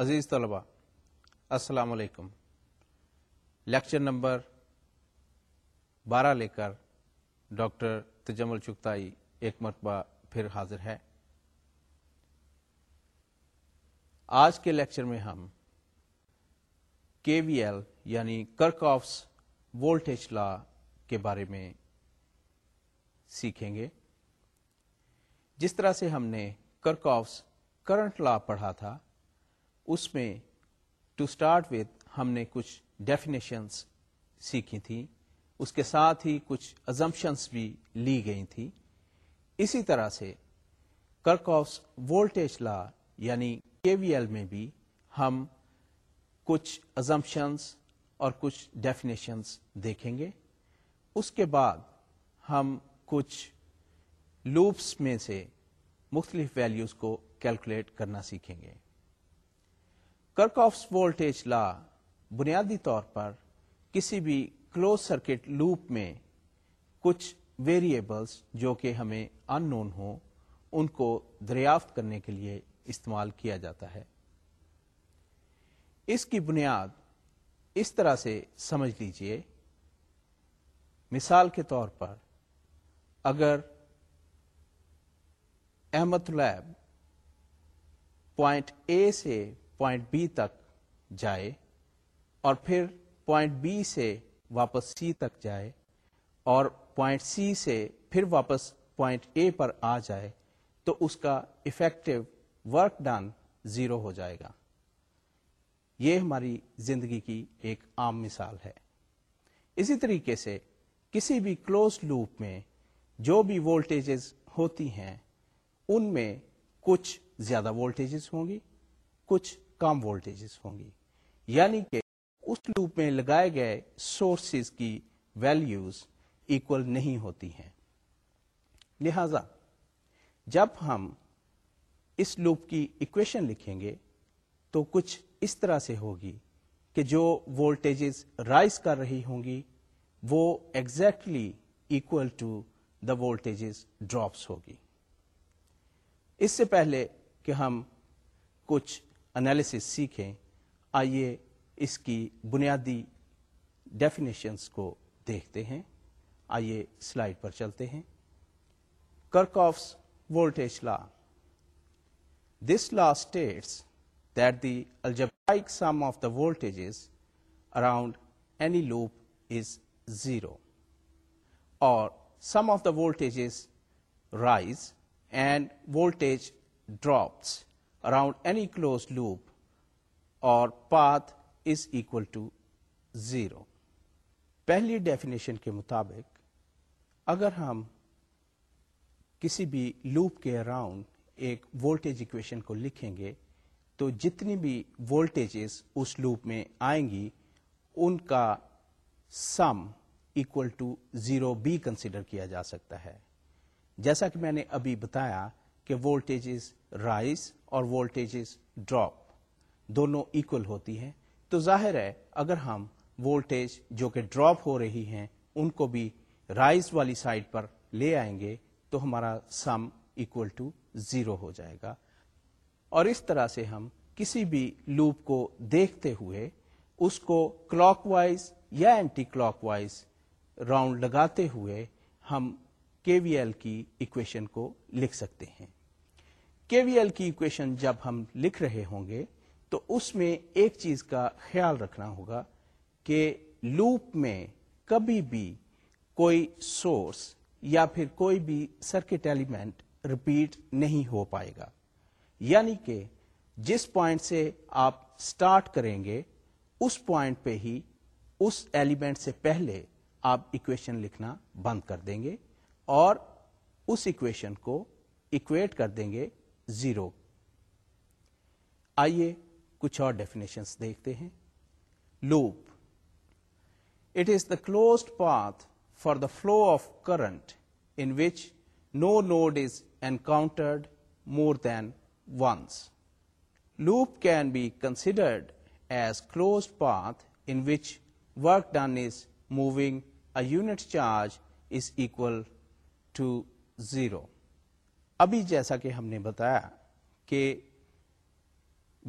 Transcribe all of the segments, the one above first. عزیز طلبہ السلام علیکم لیکچر نمبر بارہ لے کر ڈاکٹر تجم الجتا ایک مرتبہ پھر حاضر ہے آج کے لیکچر میں ہم کے وی ایل یعنی کرک آفس وولٹیج لا کے بارے میں سیکھیں گے جس طرح سے ہم نے کرک آفس کرنٹ لا پڑھا تھا اس میں ٹو اسٹارٹ وتھ ہم نے کچھ ڈیفینیشنس سیکھی تھیں اس کے ساتھ ہی کچھ ازمپشنس بھی لی گئی تھیں اسی طرح سے کرک آفس وولٹیج لا یعنی کے وی ایل میں بھی ہم کچھ ازمپشنس اور کچھ ڈیفینیشنس دیکھیں گے اس کے بعد ہم کچھ لوپس میں سے مختلف ویلیوز کو کیلکولیٹ کرنا سیکھیں گے کرک آفس وولٹیج لا بنیادی طور پر کسی بھی کلوز سرکٹ لوپ میں کچھ ویریبلس جو کہ ہمیں ان نون ہو ان کو دریافت کرنے کے لیے استعمال کیا جاتا ہے اس کی بنیاد اس طرح سے سمجھ لیجیے مثال کے طور پر اگر احمد لیب پوائنٹ اے سے پوائنٹ بی تک جائے اور پھر پوائنٹ بی سے واپس سی تک جائے اور پوائنٹ سی سے پھر واپس پوائنٹ اے پر آ جائے تو اس کا افیکٹو ورک ڈن زیرو ہو جائے گا یہ ہماری زندگی کی ایک عام مثال ہے اسی طریقے سے کسی بھی کلوز لوپ میں جو بھی وولٹیجز ہوتی ہیں ان میں کچھ زیادہ وولٹیجز ہوں گی کچھ کم وولٹیجز ہوں گی یعنی کہ اس لوپ میں لگائے گئے سورسز کی ویلیوز ایکول نہیں ہوتی ہیں لہذا جب ہم اس لوپ کی ایکویشن لکھیں گے تو کچھ اس طرح سے ہوگی کہ جو وولٹیجز رائز کر رہی ہوں گی وہ exactly equal to the voltages drops ہوگی اس سے پہلے کہ ہم کچھ انالیسس سیکھیں آئیے اس کی بنیادی ڈیفینیشنس کو دیکھتے ہیں آئیے سلائڈ پر چلتے ہیں Kirchhoff's voltage law this law states that the sum of the voltages around any loop is zero or sum of the voltages rise and voltage drops around any close loop or path is equal to zero پہلی definition کے مطابق اگر ہم کسی بھی loop کے around ایک voltage equation کو لکھیں گے تو جتنی بھی وولٹیجز اس لوپ میں آئیں گی ان کا sum equal to zero be considered کیا جا سکتا ہے جیسا کہ میں نے ابھی بتایا کہ وولٹیجز رائز اور وولٹیجز ڈراپ دونوں ایکول ہوتی ہیں تو ظاہر ہے اگر ہم وولٹیج جو کہ ڈراپ ہو رہی ہیں ان کو بھی رائز والی سائڈ پر لے آئیں گے تو ہمارا سم ایکول ٹو زیرو ہو جائے گا اور اس طرح سے ہم کسی بھی لوپ کو دیکھتے ہوئے اس کو کلاک وائز یا اینٹی کلاک وائز راؤنڈ لگاتے ہوئے ہم کے وی ایل کی ایکویشن کو لکھ سکتے ہیں کے وی ایل کی اکویشن جب ہم لکھ رہے ہوں گے تو اس میں ایک چیز کا خیال رکھنا ہوگا کہ لوپ میں کبھی بھی کوئی سورس یا پھر کوئی بھی سرکٹ ایلیمنٹ ریپیٹ نہیں ہو پائے گا یعنی کہ جس پوائنٹ سے آپ اسٹارٹ کریں گے اس پوائنٹ پہ ہی اس ایلیمنٹ سے پہلے آپ اکویشن لکھنا بند کر دیں گے اور اس اکویشن کو اکویٹ کر دیں گے زیرو آئیے کچھ اور ڈیفینیشنس دیکھتے ہیں loop it is the closed path for the flow of current in which no node is encountered more than once loop can be considered as closed path in which work done is moving a unit charge is equal to zero ابھی جیسا کہ ہم نے بتایا کہ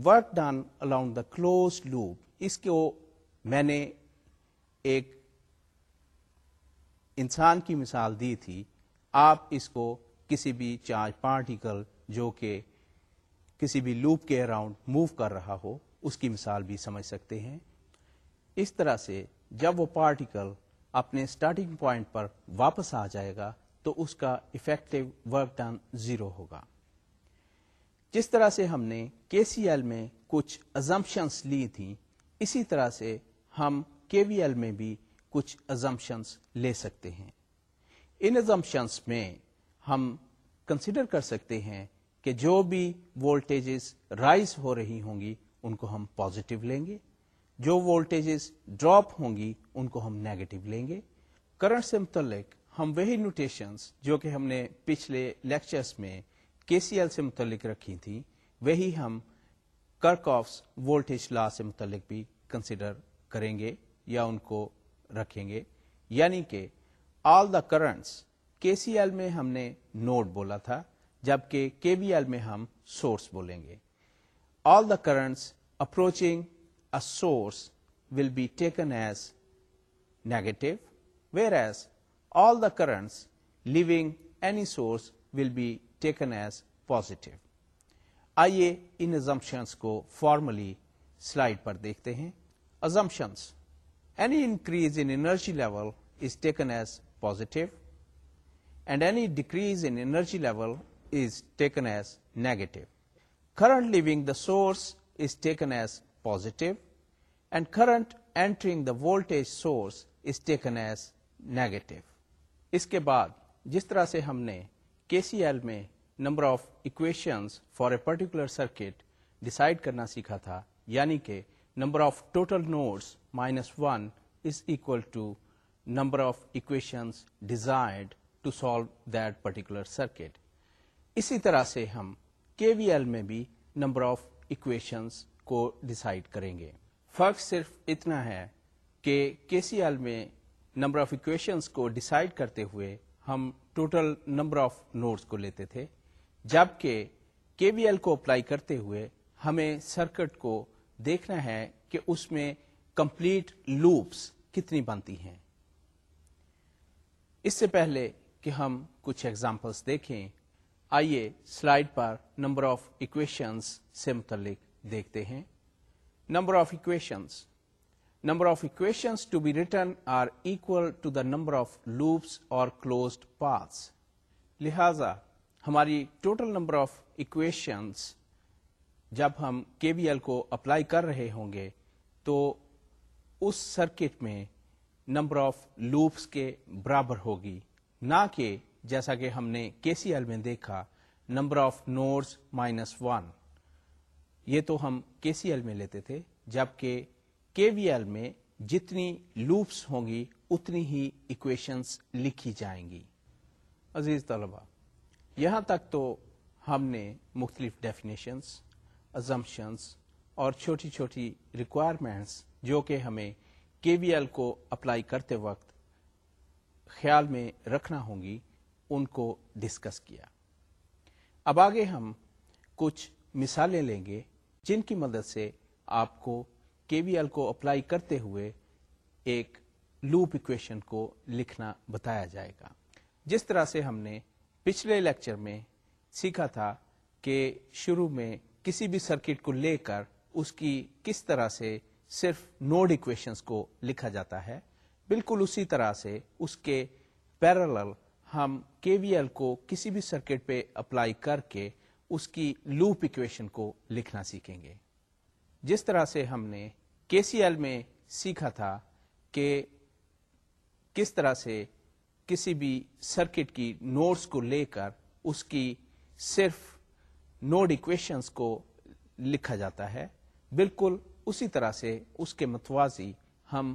work done around the close loop اس کو میں نے ایک انسان کی مثال دی تھی آپ اس کو کسی بھی چارج پارٹیکل جو کہ کسی بھی لوپ کے اراؤنڈ موو کر رہا ہو اس کی مثال بھی سمجھ سکتے ہیں اس طرح سے جب وہ پارٹیکل اپنے اسٹارٹنگ پوائنٹ پر واپس آ جائے گا تو اس کا افیکٹو ورک ڈن زیرو ہوگا جس طرح سے ہم نے کے سی ایل میں کچھ ازمپشنس لی تھی اسی طرح سے ہم کے وی ایل میں بھی کچھ ازمپشنس لے سکتے ہیں ان ازمپشنس میں ہم کنسیڈر کر سکتے ہیں کہ جو بھی وولٹیجز رائز ہو رہی ہوں گی ان کو ہم پازیٹو لیں گے جو وولٹیجز ڈراپ ہوں گی ان کو ہم نیگیٹو لیں گے کرنٹ سے متعلق ہم وہی نوٹیشنز جو کہ ہم نے پچھلے لیکچرز میں کے سی ایل سے متعلق رکھی تھیں وہی ہم کرک آفس وولٹیج لا سے متعلق بھی کنسیڈر کریں گے یا ان کو رکھیں گے یعنی کہ آل دا کرنٹس کے سی ایل میں ہم نے نوٹ بولا تھا جبکہ کے وی ایل میں ہم سورس بولیں گے all the currents approaching a source will be taken as negative where as currents leaving any source will be taken as positive آئیے ان زمپشنس کو فارملی سلائڈ پر دیکھتے ہیں source is taken as positive and current entering the voltage source is taken as negative اس کے بعد جس طرح سے ہم نے کے سی ایل میں number of equations for a particular circuit decide کرنا سیکھا تھا یعنی کہ number of total nodes minus one is equal to number of equations desired to solve that particular circuit اسی طرح سے ہم کے وی ایل میں بھی نمبر آف اکویشنز کو ڈسائڈ کریں گے فرق صرف اتنا ہے کہ کے سی ایل میں نمبر آف اکویشنس کو ڈسائڈ کرتے ہوئے ہم ٹوٹل نمبر آف نوٹس کو لیتے تھے جبکہ کے وی ایل کو اپلائی کرتے ہوئے ہمیں سرکٹ کو دیکھنا ہے کہ اس میں کمپلیٹ لوپس کتنی بنتی ہیں اس سے پہلے کہ ہم کچھ ایگزامپلس دیکھیں آئیے سلائڈ پر نمبر آف اکویشنس سے متعلق دیکھتے ہیں number of equations number of equation لہذا ہماری ٹوٹل نمبر آف اکویشن جب ہم کو اپلائی کر رہے ہوں گے تو اس سرکٹ میں نمبر آف لوپس کے برابر ہوگی نہ کہ جیسا کہ ہم نے کے سی ایل میں دیکھا number of nodes minus one یہ تو ہم کے سی ایل میں لیتے تھے جبکہ کے وی ایل میں جتنی لوپس ہوں گی اتنی ہی اکویشنس لکھی جائیں گی عزیز طلبا یہاں تک تو ہم نے مختلف ڈیفینیشنس ازمپشنس اور چھوٹی چھوٹی ریکوائرمنٹس جو کہ ہمیں کے وی ایل کو اپلائی کرتے وقت خیال میں رکھنا ہوں گی ان کو ڈسکس کیا اب آگے ہم کچھ مثالیں لیں گے جن کی مدد سے آپ کو کے وی ایل کو اپلائی کرتے ہوئے ایک لوپ اکویشن کو لکھنا بتایا جائے گا جس طرح سے ہم نے پچھلے لیکچر میں سیکھا تھا کہ شروع میں کسی بھی سرکٹ کو کو لے کر اس کی کس طرح سے صرف نوڈ لکھا جاتا ہے بالکل اسی طرح سے اس کے پیرل ہم کے وی ایل کو کسی بھی سرکٹ پہ اپلائی کر کے اس کی لوپ اکویشن کو لکھنا سیکھیں گے جس طرح سے ہم نے کے سی ایل میں سیکھا تھا کہ کس طرح سے کسی بھی سرکٹ کی نوٹس کو لے کر اس کی صرف نوڈ ایکویشنز کو لکھا جاتا ہے بالکل اسی طرح سے اس کے متوازی ہم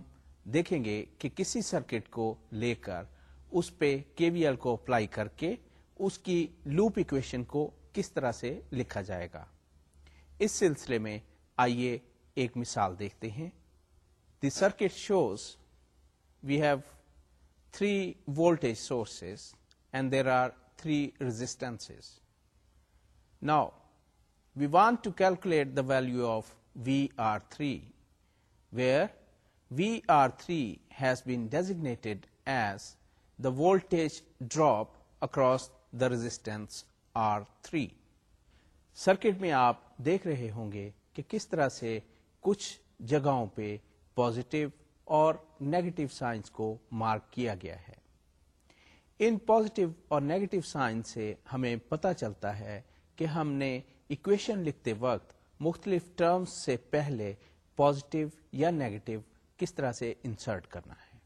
دیکھیں گے کہ کسی سرکٹ کو لے کر اس پہ کے وی ایل کو اپلائی کر کے اس کی لوپ ایکویشن کو کس طرح سے لکھا جائے گا اس سلسلے میں آئیے ایک مثال دیکھتے ہیں the circuit shows we have three voltage sources and there are three now we want to calculate the value of V R three where V R three has been designated as the voltage drop across the resistance R three circuit میں آپ دیکھ رہے ہوں گے کہ کس طرح سے کچھ جگہوں پہ پازیٹو اور نیگیٹو سائنس کو مارک کیا گیا ہے ان پوزیٹو اور نیگیٹو سائنس سے ہمیں پتا چلتا ہے کہ ہم نے اکویشن لکھتے وقت مختلف ٹرمز سے پہلے پوزیٹو یا نیگیٹو کس طرح سے انسرٹ کرنا ہے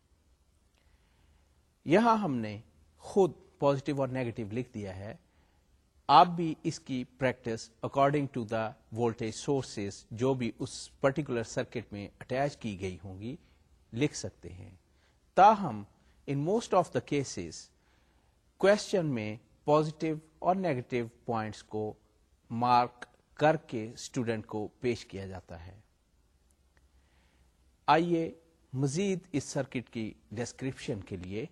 یہاں ہم نے خود پوزیٹو اور نیگیٹو لکھ دیا ہے آپ بھی اس کی practice according to the volt sources جو بھی اس پرٹیکولر سرکٹ میں اٹیچ کی گئی ہوں گی لکھ سکتے ہیں تاہم in most of the cases question میں پوزیٹو اور نیگیٹو پوائنٹس کو مارک کر کے اسٹوڈنٹ کو پیش کیا جاتا ہے آئیے مزید اس سرکٹ کی ڈسکرپشن کے لیے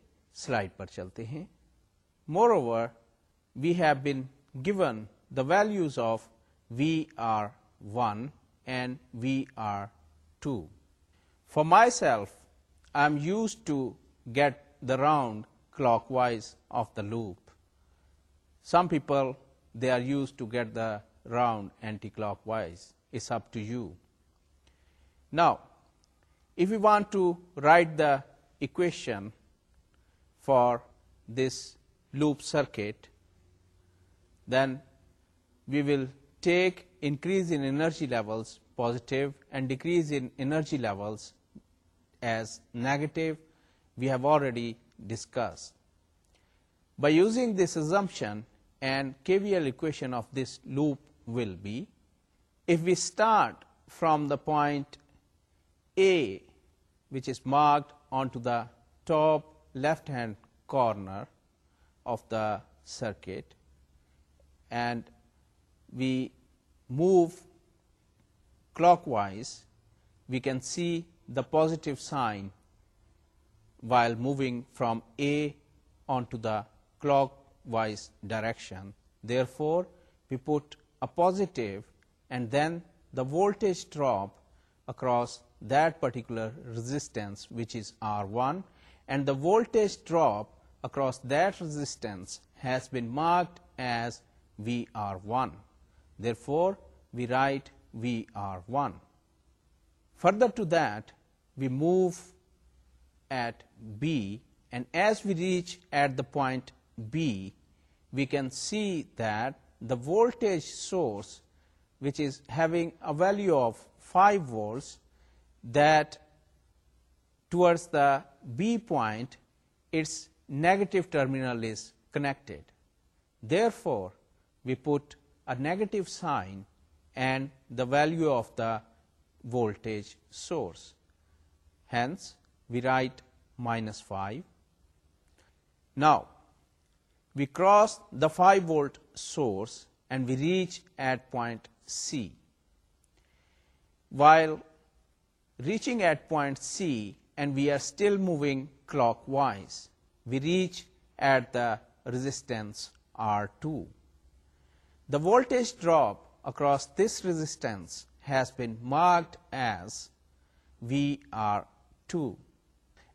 سلائڈ پر چلتے ہیں more over we have been given the values of VR1 and VR2. For myself, I am used to get the round clockwise of the loop. Some people, they are used to get the round anti-clockwise. It's up to you. Now, if we want to write the equation for this loop circuit, then we will take increase in energy levels positive and decrease in energy levels as negative. We have already discussed. By using this assumption, and KVL equation of this loop will be, if we start from the point A, which is marked onto the top left hand corner of the circuit, and we move clockwise, we can see the positive sign while moving from A onto the clockwise direction. Therefore, we put a positive and then the voltage drop across that particular resistance, which is R1, and the voltage drop across that resistance has been marked as V r 1. Therefore, we write V r 1. Further to that, we move at B, and as we reach at the point B, we can see that the voltage source, which is having a value of 5 volts, that towards the B point, its negative terminal is connected. Therefore, we put a negative sign and the value of the voltage source. Hence, we write minus 5. Now, we cross the 5 volt source and we reach at point C. While reaching at point C and we are still moving clockwise, we reach at the resistance R2. The voltage drop across this resistance has been marked as VR2.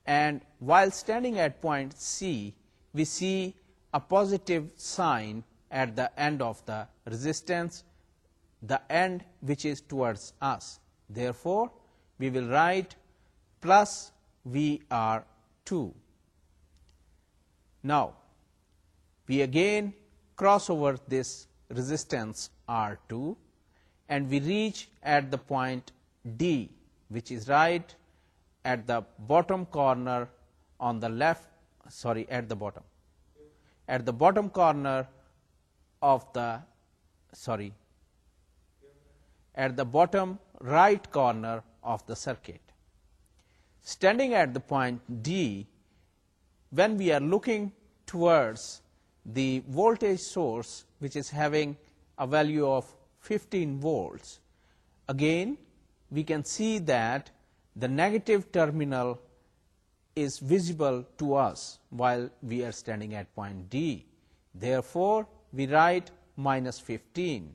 And while standing at point C, we see a positive sign at the end of the resistance, the end which is towards us. Therefore, we will write plus VR2. Now, we again cross over this resistance R2, and we reach at the point D, which is right at the bottom corner on the left, sorry, at the bottom corner of the, sorry, at the bottom right corner of the circuit. Standing at the point D, when we are looking towards the voltage source which is having a value of 15 volts. Again, we can see that the negative terminal is visible to us while we are standing at point D. Therefore, we write minus 15.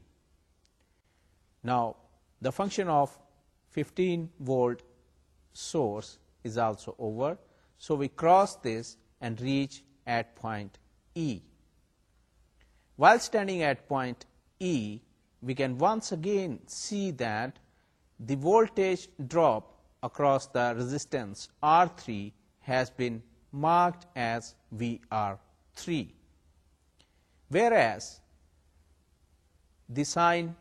Now, the function of 15 volt source is also over. So, we cross this and reach at point E. While standing at point E, we can once again see that the voltage drop across the resistance R3 has been marked as VR3, whereas the sign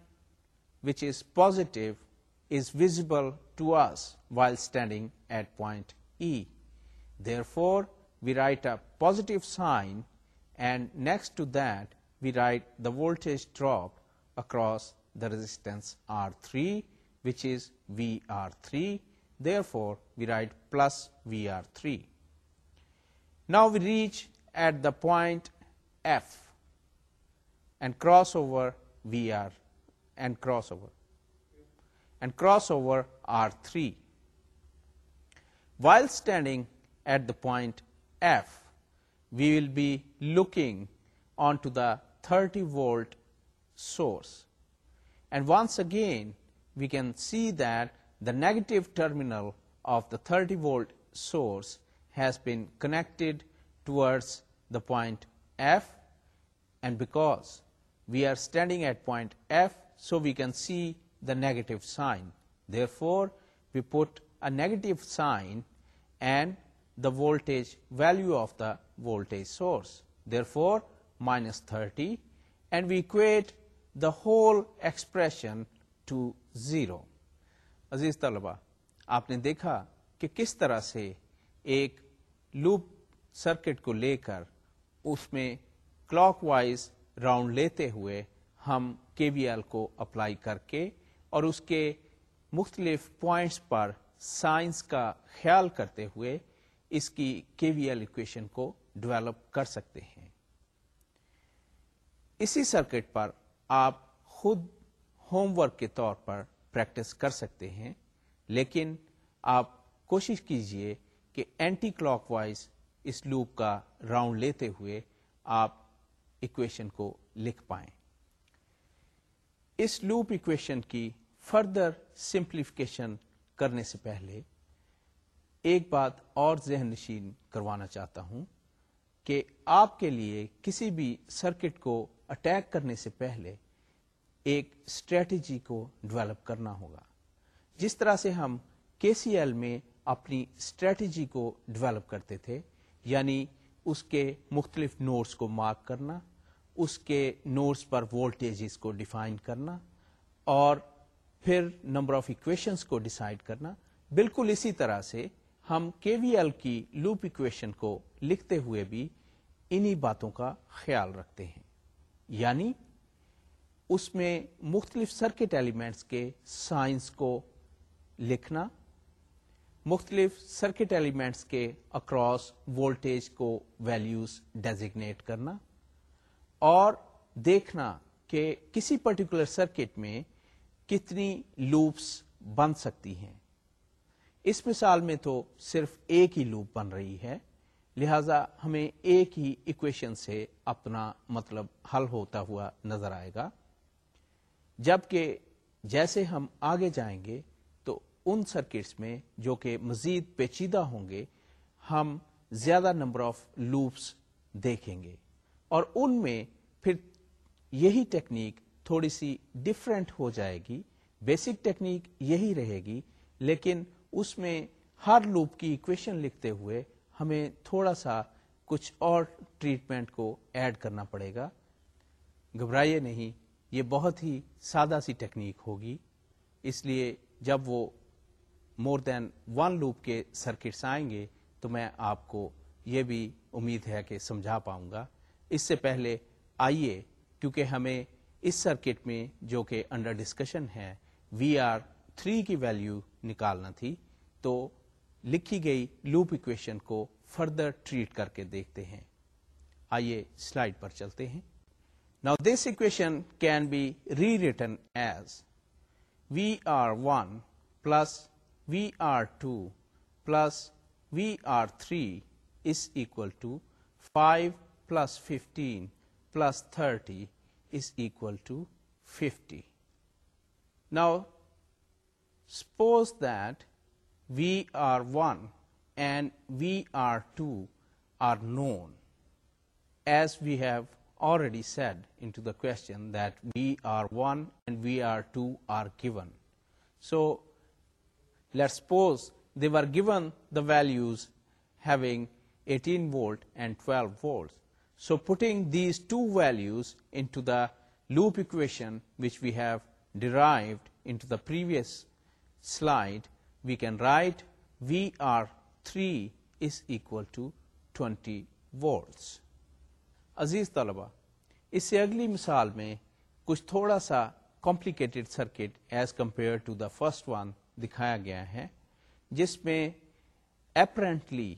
which is positive is visible to us while standing at point E. Therefore, we write a positive sign and next to that we write the voltage drop across the resistance R3, which is VR3. Therefore, we write plus VR3. Now we reach at the point F and cross over R3. While standing at the point F, we will be looking onto the 30-volt source. And once again, we can see that the negative terminal of the 30-volt source has been connected towards the point F, and because we are standing at point F, so we can see the negative sign. Therefore, we put a negative sign and the voltage value of the voltage source. Therefore, minus thirty and we equate the whole expression to zero عزیز طلبا آپ نے دیکھا کہ کس طرح سے ایک لوپ سرکٹ کو لے کر اس میں کلاک وائز راؤنڈ لیتے ہوئے ہم کے وی ایل کو اپلائی کر کے اور اس کے مختلف پوائنٹس پر سائنس کا خیال کرتے ہوئے اس کی کے وی ایل اکویشن کو ڈیولپ کر سکتے ہیں اسی سرکٹ پر آپ خود ہوم ورک کے طور پر پریکٹس کر سکتے ہیں لیکن آپ کوشش کیجئے کہ اینٹی کلاک وائز اس لوپ کا راؤنڈ لیتے ہوئے آپ ایکویشن کو لکھ پائیں اس لوپ ایکویشن کی فردر سمپلیفیکیشن کرنے سے پہلے ایک بات اور ذہن نشین کروانا چاہتا ہوں کہ آپ کے لیے کسی بھی سرکٹ کو اٹیک کرنے سے پہلے ایک اسٹریٹجی کو ڈیولپ کرنا ہوگا جس طرح سے ہم کے سی ایل میں اپنی اسٹریٹجی کو ڈیولپ کرتے تھے یعنی اس کے مختلف نوٹس کو مارک کرنا اس کے نوٹس پر وولٹیجز کو ڈیفائن کرنا اور پھر نمبر آف اکویشنس کو ڈیسائیڈ کرنا بالکل اسی طرح سے ہم کے وی ایل کی لوپ اکویشن کو لکھتے ہوئے بھی انہی باتوں کا خیال رکھتے ہیں یعنی اس میں مختلف سرکٹ ایلیمنٹس کے سائنس کو لکھنا مختلف سرکٹ ایلیمنٹس کے اکراس وولٹیج کو ویلیوز ڈیزیگنیٹ کرنا اور دیکھنا کہ کسی پرٹیکولر سرکٹ میں کتنی لوپس بن سکتی ہیں اس مثال میں تو صرف ایک ہی لوپ بن رہی ہے لہذا ہمیں ایک ہی ایکویشن سے اپنا مطلب حل ہوتا ہوا نظر آئے گا جبکہ جیسے ہم آگے جائیں گے تو ان سرکٹس میں جو کہ مزید پیچیدہ ہوں گے ہم زیادہ نمبر آف لوپس دیکھیں گے اور ان میں پھر یہی ٹیکنیک تھوڑی سی ڈفرینٹ ہو جائے گی بیسک ٹیکنیک یہی رہے گی لیکن اس میں ہر لوپ کی اکویشن لکھتے ہوئے ہمیں تھوڑا سا کچھ اور ٹریٹمنٹ کو ایڈ کرنا پڑے گا گھبرائیے نہیں یہ بہت ہی سادہ سی ٹیکنیک ہوگی اس لیے جب وہ مور دین ون لوپ کے سرکٹس آئیں گے تو میں آپ کو یہ بھی امید ہے کہ سمجھا پاؤں گا اس سے پہلے آئیے کیونکہ ہمیں اس سرکٹ میں جو کہ انڈر ڈسکشن ہے وی آر تھری کی ویلیو نکالنا تھی تو لکھی گئی لوپ اکویشن کو فردر ٹریٹ کر کے دیکھتے ہیں آئیے سلائڈ پر چلتے ہیں نا this equation can be rewritten plus V R two plus V R three is equal to five plus fifteen plus thirty is equal to fifty now suppose that VR1 and VR2 are known, as we have already said into the question that VR1 and VR2 are given. So let's suppose they were given the values having 18 volt and 12 volts. So putting these two values into the loop equation which we have derived into the previous slide, we can write V R three is equal to twenty volts عزیز طلبا اس سے اگلی مثال میں کچھ تھوڑا سا complicated circuit as compared to the first one دکھایا گیا ہے جس میں اپرنٹلی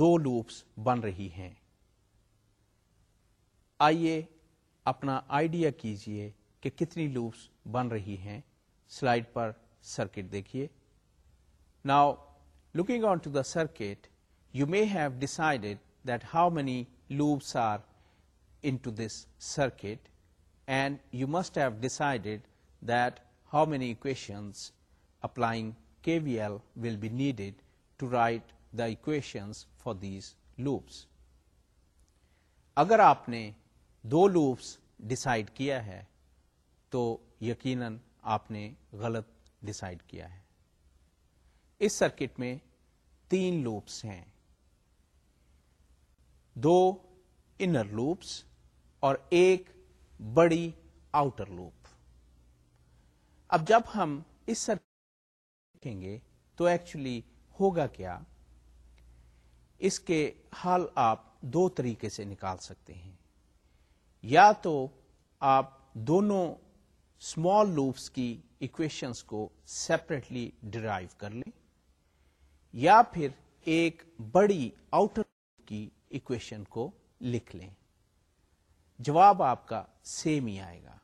دو لوپس بن رہی ہیں آئیے اپنا آئیڈیا کیجئے کہ کتنی لوپس بن رہی ہیں سلائڈ پر سرکٹ دیکھیے now looking on to the circuit you may have decide that how many loops are into this circuit and you must have decide that how many equations applying K V L will be needed to write the equations for these loops اگر آپ نے دو loops decide کیا ہے تو یقیناً آپ نے غلط ڈسائڈ کیا ہے اس سرکٹ میں تین لوپس ہیں دو انر لوپس اور ایک بڑی آؤٹر لوپ اب جب ہم اس سرکٹ دیکھیں گے تو ایکچولی ہوگا کیا اس کے حل آپ دو طریقے سے نکال سکتے ہیں یا تو آپ دونوں اسمال لوپس کی اکویشنس کو سیپریٹلی ڈرائیو کر لیں یا پھر ایک بڑی آؤٹر کی اکویشن کو لکھ لیں جواب آپ کا سیم ہی آئے گا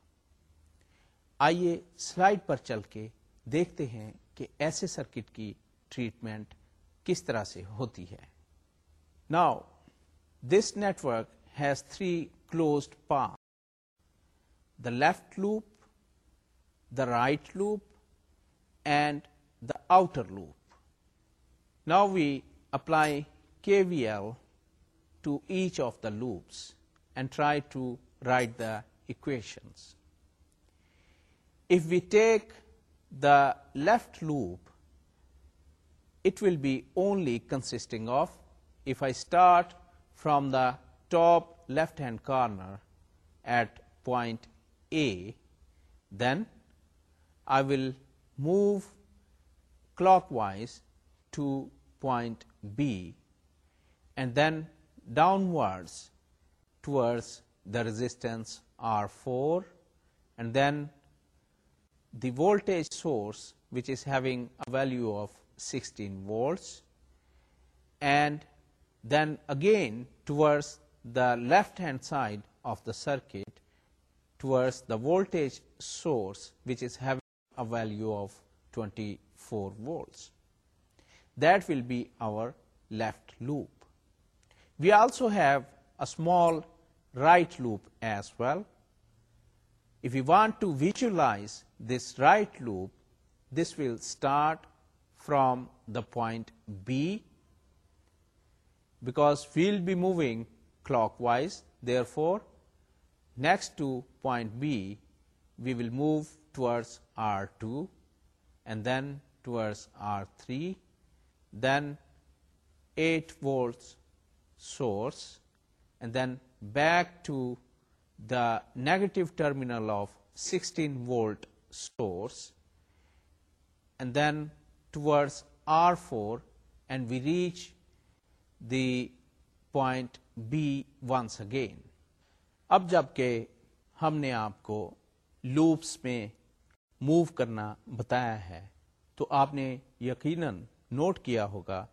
آئیے سلائڈ پر چل کے دیکھتے ہیں کہ ایسے سرکٹ کی ٹریٹمنٹ کس طرح سے ہوتی ہے now this network has three closed path the left loop the right loop and the outer loop Now we apply KVL to each of the loops and try to write the equations. If we take the left loop, it will be only consisting of, if I start from the top left hand corner at point A, then I will move clockwise to point B and then downwards towards the resistance R4, and then the voltage source, which is having a value of 16 volts, and then again towards the left hand side of the circuit towards the voltage source, which is having a value of 24 volts. That will be our left loop. We also have a small right loop as well. If we want to visualize this right loop, this will start from the point B, because we will be moving clockwise. Therefore, next to point B, we will move towards R2 and then towards R3 then eight volts source and then back to the negative terminal of sixteen volt source and then towards R four and we reach the point B once again اب جب کہ ہم نے آپ کو loops میں move کرنا بتایا ہے تو آپ نے یقیناً نوٹ کیا ہوگا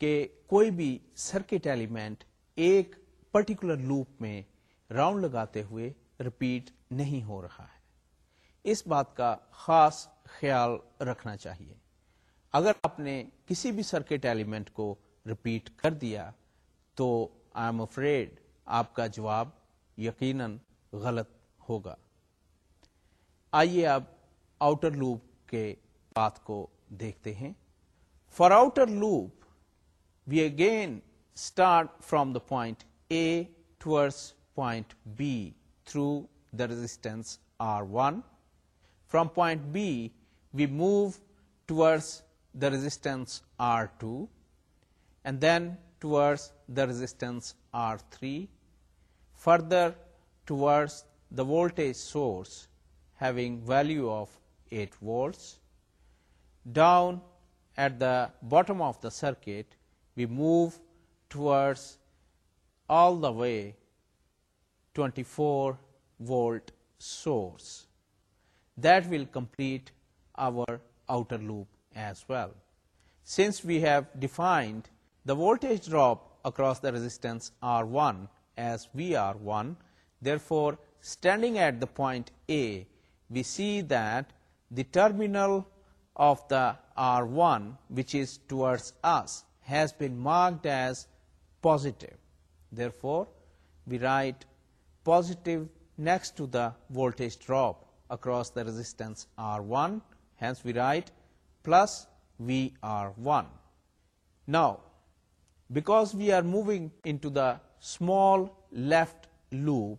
کہ کوئی بھی سرکٹ ایلیمنٹ ایک پرٹیکولر لوپ میں راؤنڈ لگاتے ہوئے رپیٹ نہیں ہو رہا ہے اس بات کا خاص خیال رکھنا چاہیے اگر آپ نے کسی بھی سرکٹ ایلیمنٹ کو رپیٹ کر دیا تو آئی ایم افریڈ آپ کا جواب یقیناً غلط ہوگا آئیے آپ آؤٹر لوپ کے بات کو دیکھتے ہیں For outer loop, we again start from the point A towards point B through the resistance R1. From point B, we move towards the resistance R2 and then towards the resistance R3, further towards the voltage source having value of 8 volts, down at the bottom of the circuit, we move towards all the way 24 volt source. That will complete our outer loop as well. Since we have defined the voltage drop across the resistance R1 as VR1, therefore, standing at the point A, we see that the terminal of the R1, which is towards us, has been marked as positive. Therefore, we write positive next to the voltage drop across the resistance R1. Hence, we write plus VR1. Now, because we are moving into the small left loop,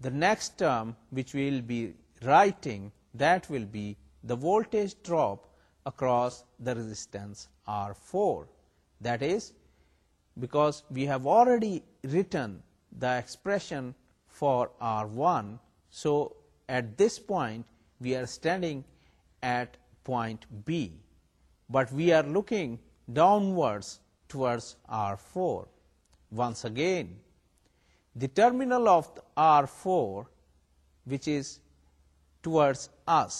the next term which we will be writing, that will be the voltage drop across the resistance R4. That is, because we have already written the expression for R1, so at this point we are standing at point B, but we are looking downwards towards R4. Once again, the terminal of R4, which is towards us,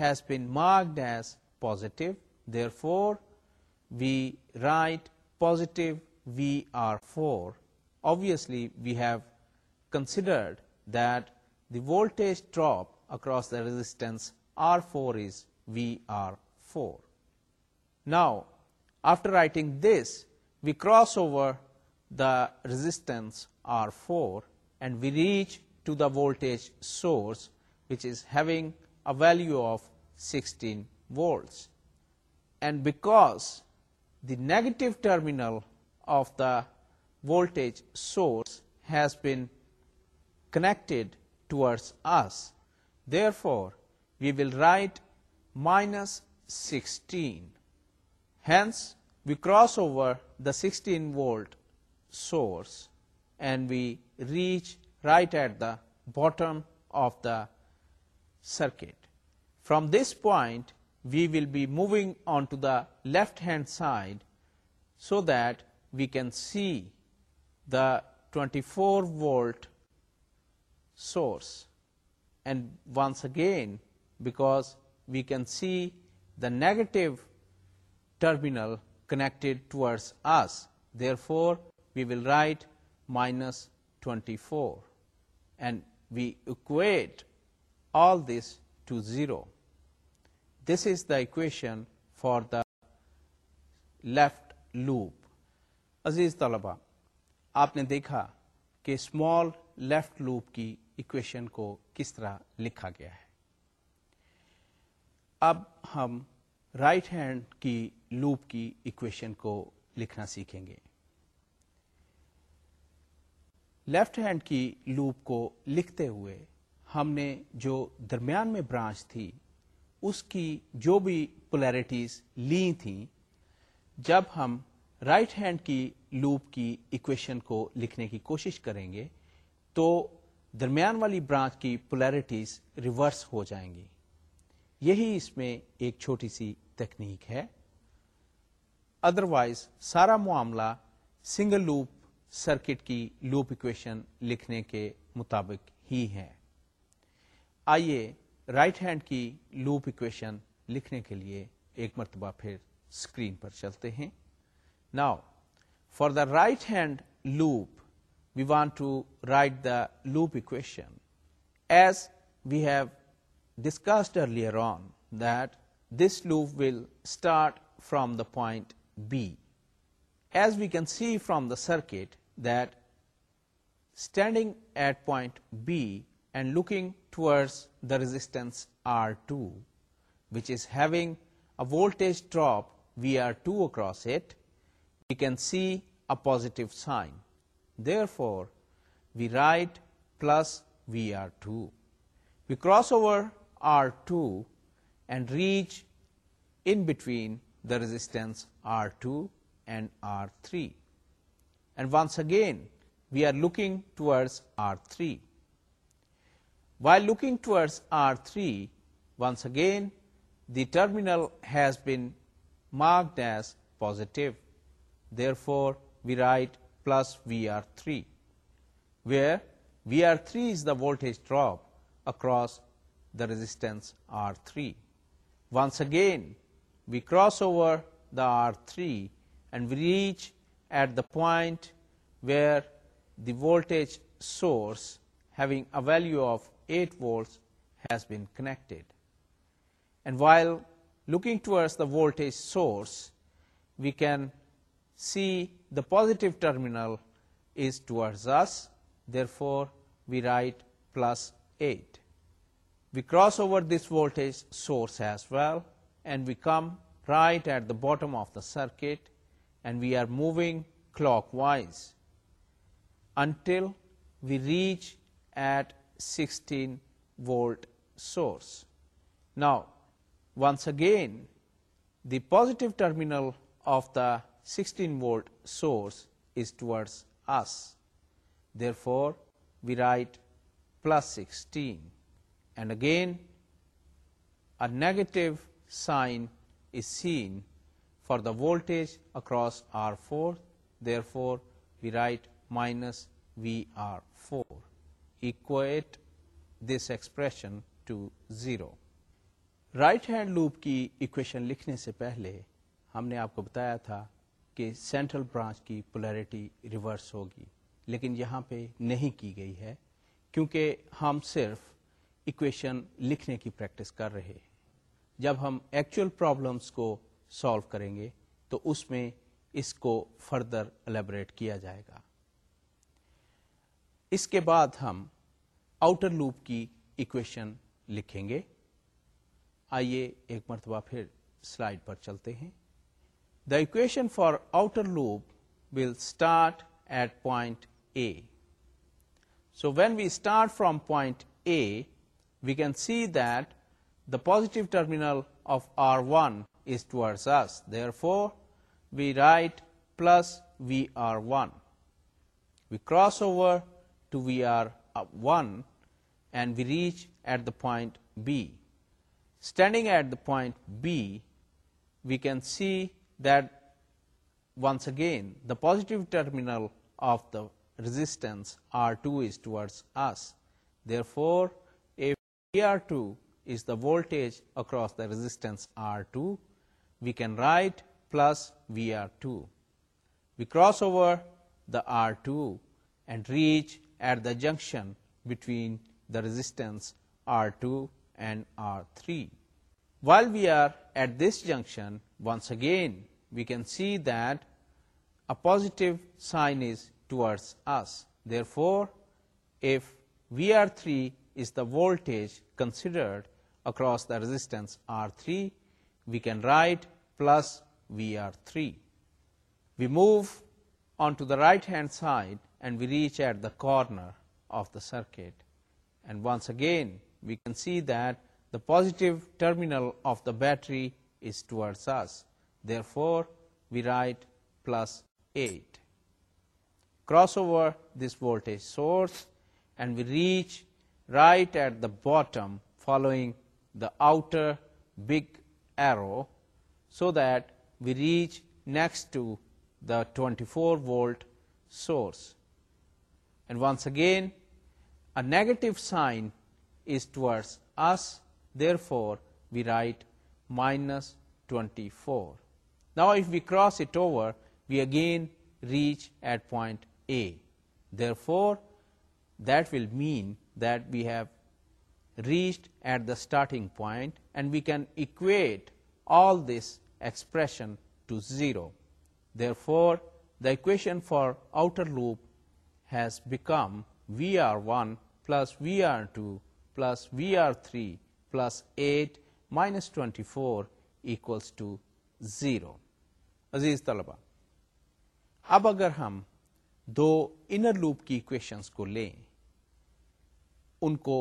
has been marked as positive. Therefore, we write positive VR4. Obviously, we have considered that the voltage drop across the resistance R4 is VR4. Now, after writing this, we cross over the resistance R4 and we reach to the voltage source, which is having a value of 16 volts. And because the negative terminal of the voltage source has been connected towards us, therefore, we will write minus 16. Hence, we cross over the 16 volt source and we reach right at the bottom of the circuit. From this point, we will be moving on to the left-hand side so that we can see the 24-volt source. And once again, because we can see the negative terminal connected towards us, therefore, we will write minus 24, and we equate all this to zero this is the equation for the left loop عزیز طلبا آپ نے دیکھا کہ small left loop کی equation کو کس طرح لکھا گیا ہے اب ہم رائٹ ہینڈ کی لوپ کی اکویشن کو لکھنا سیکھیں گے لیفٹ ہینڈ کی لوپ کو لکھتے ہوئے ہم نے جو درمیان میں برانچ تھی اس کی جو بھی پولیرٹیز لی تھیں جب ہم رائٹ ہینڈ کی لوپ کی ایکویشن کو لکھنے کی کوشش کریں گے تو درمیان والی برانچ کی پولیرٹیز ریورس ہو جائیں گی یہی اس میں ایک چھوٹی سی تکنیک ہے ادروائز سارا معاملہ سنگل لوپ سرکٹ کی لوپ ایکویشن لکھنے کے مطابق ہی ہے آئیے رائٹ ہینڈ کی لوپ اکویشن لکھنے کے لیے ایک مرتبہ پھر اسکرین پر چلتے ہیں now for the right hand loop we want to write the loop equation as we have discussed earlier on that this loop will start from the point B as we can see from the circuit that standing at point B and looking towards the resistance R2, which is having a voltage drop VR2 across it, we can see a positive sign. Therefore, we write plus VR2. We cross over R2 and reach in between the resistance R2 and R3. And once again, we are looking towards R3. While looking towards R3, once again the terminal has been marked as positive. Therefore, we write plus VR3, where VR3 is the voltage drop across the resistance R3. Once again, we cross over the R3 and we reach at the point where the voltage source having a value of 8 volts has been connected. And while looking towards the voltage source, we can see the positive terminal is towards us, therefore, we write plus 8. We cross over this voltage source as well, and we come right at the bottom of the circuit, and we are moving clockwise until we reach at 16 volt source. Now, once again, the positive terminal of the 16 volt source is towards us. Therefore, we write plus 16, and again a negative sign is seen for the voltage across R4. Therefore, we write minus VR4. This expression to zero right hand loop کی equation لکھنے سے پہلے ہم نے آپ کو بتایا تھا کہ سینٹرل برانچ کی پولیرٹی ریورس ہوگی لیکن یہاں پہ نہیں کی گئی ہے کیونکہ ہم صرف اکویشن لکھنے کی پریکٹس کر رہے ہیں جب ہم ایکچوئل پرابلمس کو سالو کریں گے تو اس میں اس کو فردر البوریٹ کیا جائے گا اس کے بعد ہم آؤٹر لوپ کی اکویشن لکھیں گے آئیے ایک مرتبہ پھر سلائڈ پر چلتے ہیں the equation for outer loop will start at point A so when we start from point A we can see that the positive terminal of R one is therefore we write plus V R one we cross over to VR1 uh, and we reach at the point B. Standing at the point B, we can see that once again the positive terminal of the resistance R2 is towards us. Therefore, if VR2 is the voltage across the resistance R2, we can write plus VR2. We cross over the R2 and reach at the junction between the resistance R2 and R3. While we are at this junction, once again we can see that a positive sign is towards us. Therefore, if VR3 is the voltage considered across the resistance R3, we can write plus VR3. We move on to the right hand side and we reach at the corner of the circuit. And once again, we can see that the positive terminal of the battery is towards us. Therefore, we write plus 8. Cross over this voltage source and we reach right at the bottom following the outer big arrow, so that we reach next to the 24 volt source. And once again, a negative sign is towards us, therefore, we write minus 24. Now, if we cross it over, we again reach at point A. Therefore, that will mean that we have reached at the starting point, and we can equate all this expression to 0. Therefore, the equation for outer loop has become V R one plus V R two plus V R three plus eight minus twenty four to zero عزیز طلبا اب اگر ہم دو inner loop کی equations کو لیں ان کو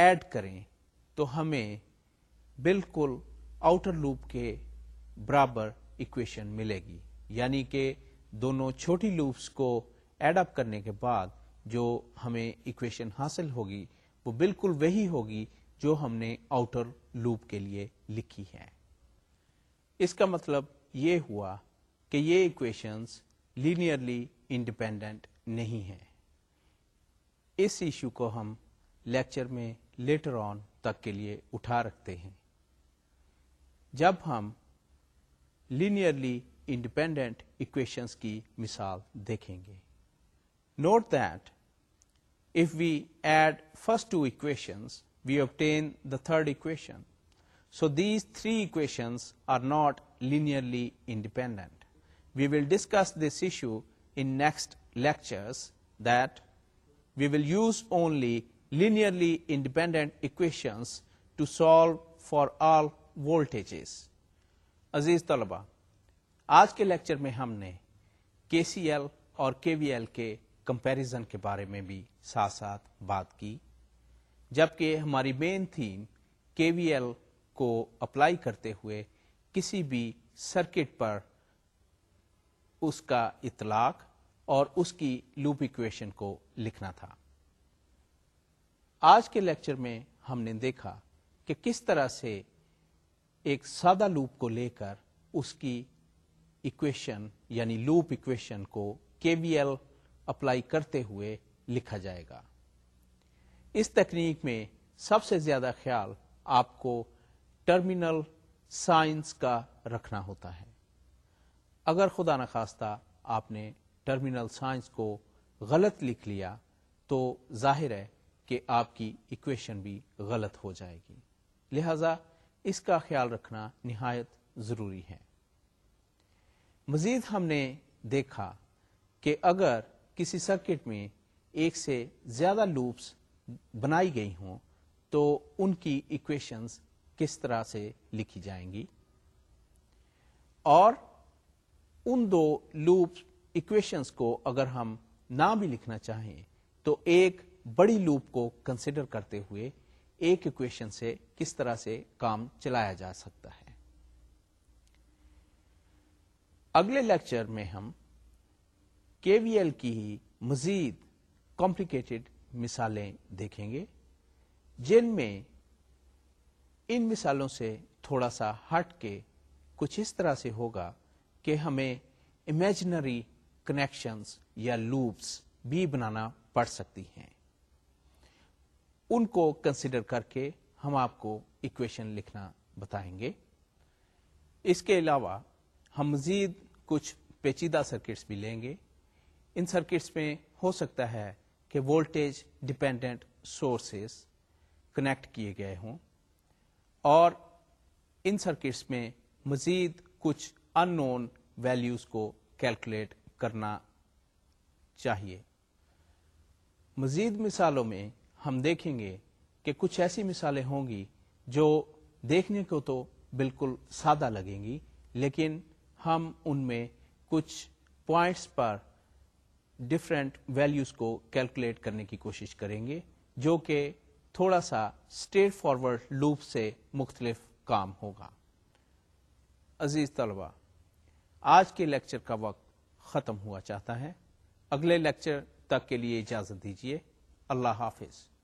ایڈ کریں تو ہمیں بالکل آؤٹر لوپ کے برابر اکویشن ملے گی یعنی کہ دونوں چھوٹی لوپس کو ایڈ اپ کرنے کے بعد جو ہمیں اکویشن حاصل ہوگی وہ بالکل وہی ہوگی جو ہم نے آؤٹر لوپ کے لیے لکھی ہے اس کا مطلب یہ ہوا کہ یہ اکویشنز لینئرلی انڈیپینڈنٹ نہیں ہیں اس ایشو کو ہم لیکچر میں لیٹر آن تک کے لیے اٹھا رکھتے ہیں جب ہم لینئرلی انڈیپینڈنٹ اکویشنس کی مثال دیکھیں گے note that if we add first two equation we obtain the third equation so these three equations are not really independent we will discuss this issue only linearly independent equations to solve for all voltages عزیز طلبا آج کے lecture میں ہم نے K C L اور کے V L کے کمپیریزن کے بارے میں بھی ساتھ ساتھ بات کی جبکہ ہماری مین تھیم کے وی ایل کو اپلائی کرتے ہوئے کسی بھی سرکٹ پر اس کا اطلاق اور اس کی لوپ اکویشن کو لکھنا تھا آج کے لیکچر میں ہم نے دیکھا کہ کس طرح سے ایک سادہ لوپ کو لے کر اس کی اکویشن یعنی لوپ اکویشن کو کے وی ایل اپلائی کرتے ہوئے لکھا جائے گا اس تکنیک میں سب سے زیادہ خیال آپ کو ٹرمینل سائنس کا رکھنا ہوتا ہے اگر خدا نخواستہ آپ نے ٹرمینل سائنس کو غلط لکھ لیا تو ظاہر ہے کہ آپ کی ایکویشن بھی غلط ہو جائے گی لہذا اس کا خیال رکھنا نہایت ضروری ہے مزید ہم نے دیکھا کہ اگر کسی سرکٹ میں ایک سے زیادہ لوپس بنائی گئی ہوں تو ان کی ایکویشنز کس طرح سے لکھی جائیں گی اور ان دو لوپ ایکویشنز کو اگر ہم نہ بھی لکھنا چاہیں تو ایک بڑی لوپ کو کنسیڈر کرتے ہوئے ایک ایکویشن سے کس طرح سے کام چلایا جا سکتا ہے اگلے لیکچر میں ہم کے وی ایل کی ہی مزید کمپلیکیٹڈ مثالیں دیکھیں گے جن میں ان مثالوں سے تھوڑا سا ہٹ کے کچھ اس طرح سے ہوگا کہ ہمیں امیجنری کنیکشنز یا لوپس بھی بنانا پڑ سکتی ہیں ان کو کنسیڈر کر کے ہم آپ کو ایکویشن لکھنا بتائیں گے اس کے علاوہ ہم مزید کچھ پیچیدہ سرکٹس بھی لیں گے ان سرکٹس میں ہو سکتا ہے کہ وولٹیج ڈپینڈنٹ سورسز کنیکٹ کیے گئے ہوں اور ان سرکٹس میں مزید کچھ ان نون ویلوز کو کیلکولیٹ کرنا چاہیے مزید مثالوں میں ہم دیکھیں گے کہ کچھ ایسی مثالیں ہوں گی جو دیکھنے کو تو بالکل سادہ لگیں گی لیکن ہم ان میں کچھ پوائنٹس پر ڈفرینٹ ویلوز کو کیلکولیٹ کرنے کی کوشش کریں گے جو کہ تھوڑا سا اسٹیٹ فارورڈ لوپ سے مختلف کام ہوگا عزیز طلبا آج کے لیکچر کا وقت ختم ہوا چاہتا ہے اگلے لیکچر تک کے لیے اجازت دیجیے اللہ حافظ